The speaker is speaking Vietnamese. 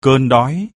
cơn đói.